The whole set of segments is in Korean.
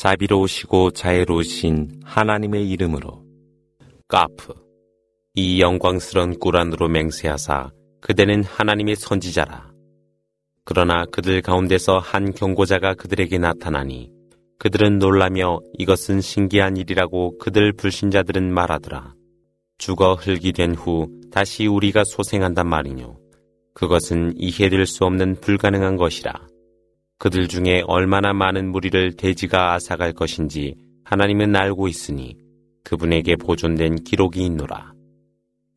자비로우시고 자애로우신 하나님의 이름으로 까프 이 영광스런 꾸란으로 맹세하사 그대는 하나님의 선지자라. 그러나 그들 가운데서 한 경고자가 그들에게 나타나니 그들은 놀라며 이것은 신기한 일이라고 그들 불신자들은 말하더라. 죽어 흙이 된 후 다시 우리가 소생한단 말이뇨. 그것은 이해될 수 없는 불가능한 것이라. 그들 중에 얼마나 많은 무리를 돼지가 앗아갈 것인지 하나님은 알고 있으니 그분에게 보존된 기록이 있노라.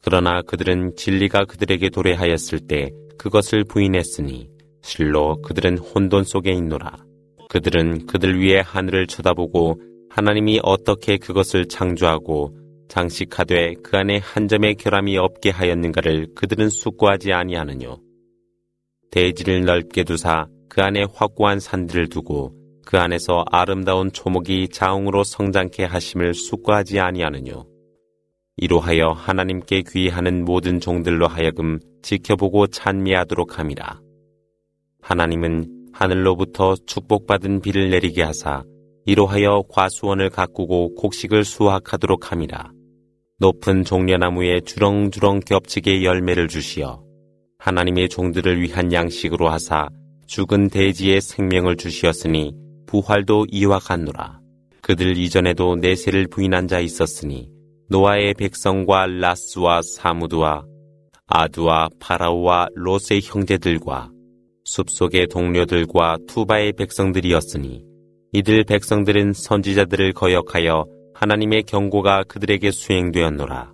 그러나 그들은 진리가 그들에게 도래하였을 때 그것을 부인했으니 실로 그들은 혼돈 속에 있노라. 그들은 그들 위에 하늘을 쳐다보고 하나님이 어떻게 그것을 창조하고 장식하되 그 안에 한 점의 결함이 없게 하였는가를 그들은 숙고하지 아니하느뇨. 대지를 넓게 두사 그 안에 확고한 산들을 두고 그 안에서 아름다운 초목이 자웅으로 성장케 하심을 숙고하지 아니하느뇨. 이로하여 하나님께 귀하는 모든 종들로 하여금 지켜보고 찬미하도록 함이라. 하나님은 하늘로부터 축복받은 비를 내리게 하사 이로하여 과수원을 가꾸고 곡식을 수확하도록 함이라. 높은 종려나무에 주렁주렁 겹치게 열매를 주시어 하나님의 종들을 위한 양식으로 하사 죽은 대지에 생명을 주시었으니 부활도 이와 같노라. 그들 이전에도 내세를 부인한 자 있었으니 노아의 백성과 라스와 사무드와 아두와 파라오와 롯의 형제들과 숲속의 동료들과 투바의 백성들이었으니 이들 백성들은 선지자들을 거역하여 하나님의 경고가 그들에게 수행되었노라.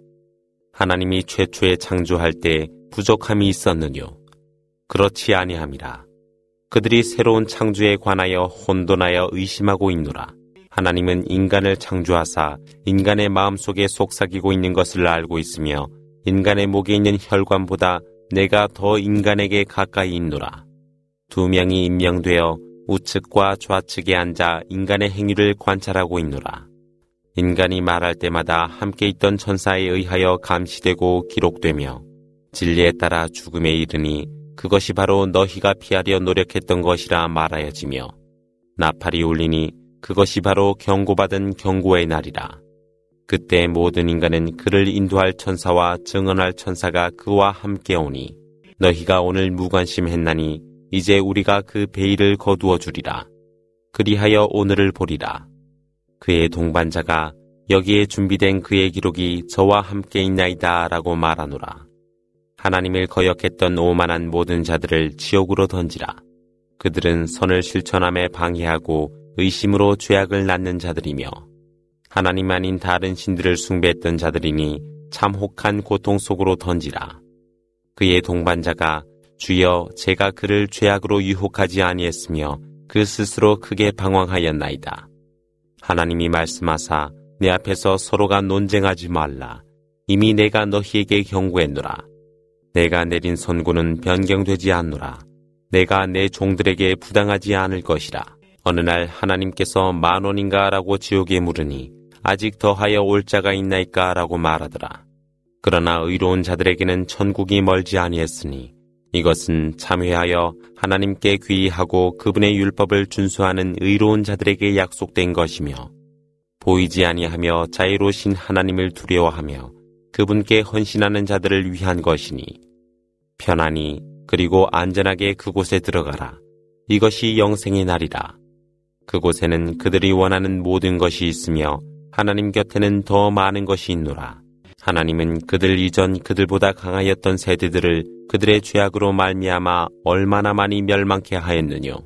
하나님이 최초에 창조할 때 부족함이 있었느뇨. 그렇지 아니함이라. 그들이 새로운 창조에 관하여 혼돈하여 의심하고 있노라. 하나님은 인간을 창조하사 인간의 마음속에 속삭이고 있는 것을 알고 있으며 인간의 목에 있는 혈관보다 내가 더 인간에게 가까이 있노라. 두 명이 임명되어 우측과 좌측에 앉아 인간의 행위를 관찰하고 있노라. 인간이 말할 때마다 함께 있던 천사에 의하여 감시되고 기록되며 진리에 따라 죽음에 이르니 그것이 바로 너희가 피하려 노력했던 것이라 말하여지며 나팔이 울리니 그것이 바로 경고받은 경고의 날이라. 그때 모든 인간은 그를 인도할 천사와 증언할 천사가 그와 함께 오니 너희가 오늘 무관심했나니 이제 우리가 그 베일을 거두어 주리라. 그리하여 오늘을 보리라. 그의 동반자가 여기에 준비된 그의 기록이 저와 함께 있나이다 라고 말하노라. 하나님을 거역했던 오만한 모든 자들을 지옥으로 던지라. 그들은 선을 실천함에 방해하고 의심으로 죄악을 낳는 자들이며 하나님 아닌 다른 신들을 숭배했던 자들이니 참 혹한 고통 속으로 던지라. 그의 동반자가 주여 제가 그를 죄악으로 유혹하지 아니했으며 그 스스로 크게 방황하였나이다. 하나님이 말씀하사 내 앞에서 서로가 논쟁하지 말라. 이미 내가 너희에게 경고했노라. 내가 내린 선고는 변경되지 않노라. 내가 내 종들에게 부당하지 않을 것이라. 어느 날 하나님께서 만 원인가 라고 지옥에 물으니 아직 더하여 올 자가 있나이까 라고 말하더라. 그러나 의로운 자들에게는 천국이 멀지 아니했으니 이것은 참회하여 하나님께 귀의하고 그분의 율법을 준수하는 의로운 자들에게 약속된 것이며 보이지 아니하며 자유로우신 하나님을 두려워하며 그분께 헌신하는 자들을 위한 것이니 편안히 그리고 안전하게 그곳에 들어가라. 이것이 영생의 날이라. 그곳에는 그들이 원하는 모든 것이 있으며 하나님 곁에는 더 많은 것이 있노라. 하나님은 그들 이전 그들보다 강하였던 세대들을 그들의 죄악으로 말미암아 얼마나 많이 멸망케 하였느뇨.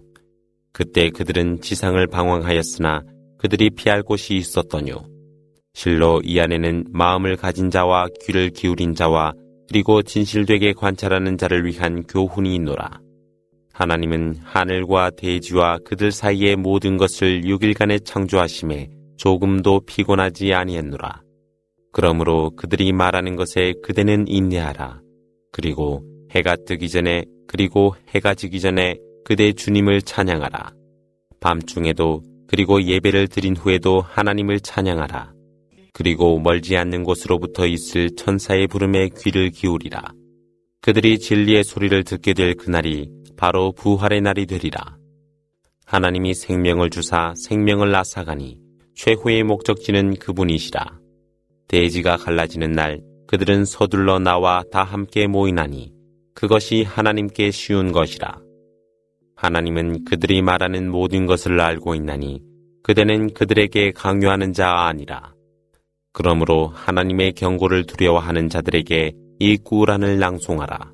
그때 그들은 지상을 방황하였으나 그들이 피할 곳이 있었더뇨. 실로 이 안에는 마음을 가진 자와 귀를 기울인 자와 그리고 진실되게 관찰하는 자를 위한 교훈이 있노라. 하나님은 하늘과 대지와 그들 사이의 모든 것을 6일간에 창조하심에 조금도 피곤하지 아니했노라. 그러므로 그들이 말하는 것에 그대는 인내하라. 그리고 해가 뜨기 전에 그리고 해가 지기 전에 그대 주님을 찬양하라. 밤중에도 그리고 예배를 드린 후에도 하나님을 찬양하라. 그리고 멀지 않는 곳으로부터 있을 천사의 부름에 귀를 기울이라. 그들이 진리의 소리를 듣게 될 그날이 바로 부활의 날이 되리라. 하나님이 생명을 주사 생명을 앗아가니 최후의 목적지는 그분이시라. 대지가 갈라지는 날 그들은 서둘러 나와 다 함께 모이나니 그것이 하나님께 쉬운 것이라. 하나님은 그들이 말하는 모든 것을 알고 있나니 그대는 그들에게 강요하는 자 아니라. 그러므로 하나님의 경고를 두려워하는 자들에게 이 꾸란을 낭송하라.